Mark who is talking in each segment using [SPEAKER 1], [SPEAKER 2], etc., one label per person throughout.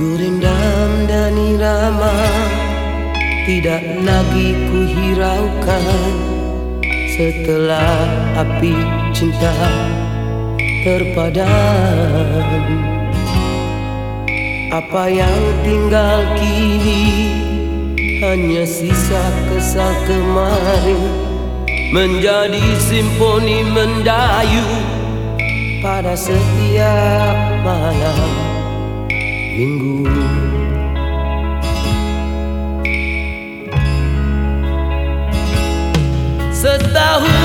[SPEAKER 1] Dendam dan irama tidak lagi ku hiraukan Setelah api cinta terpadam Apa yang tinggal kini hanya sisa kesal kemarin. Menjadi simponi mendayu pada setiap malam minggu. Setahun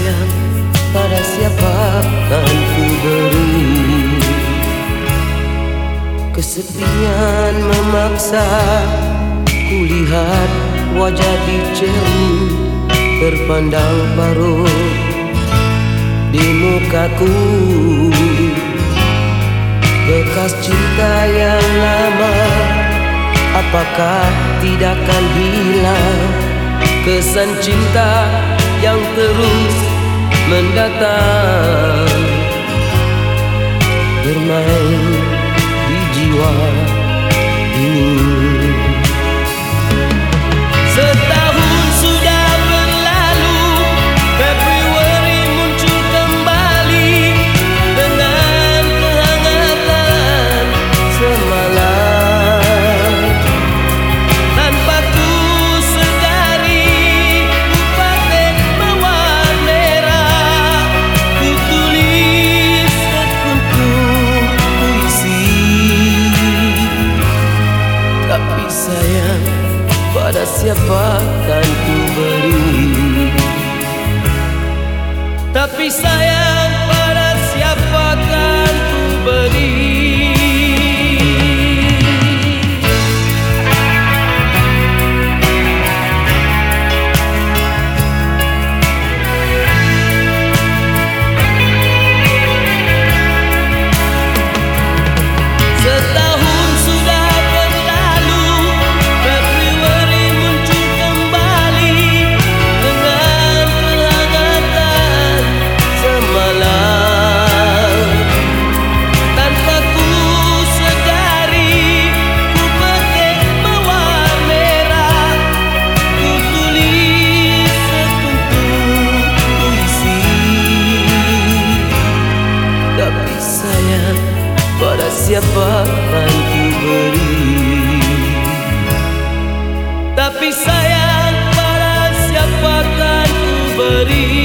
[SPEAKER 1] sayang pada siapa akan ku beri? Kesepian memaksa Kulihat wajah di cermin Terpandang baru di mukaku. Bekas cinta yang lama Apakah tidak akan hilang? Kesan cinta yang terus mendatang pada siapa kan ku beri. Tapi sayang Tapi sayang pada siapa kan ku beri